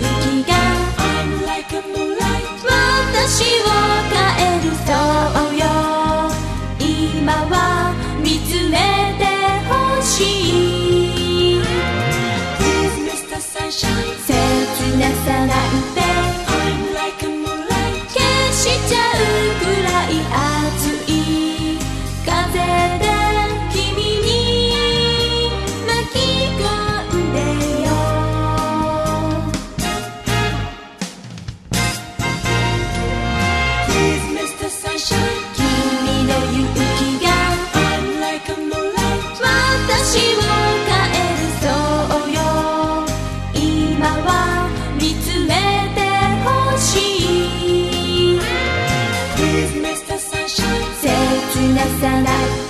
勇気がは見つめてほしい」「切なさない」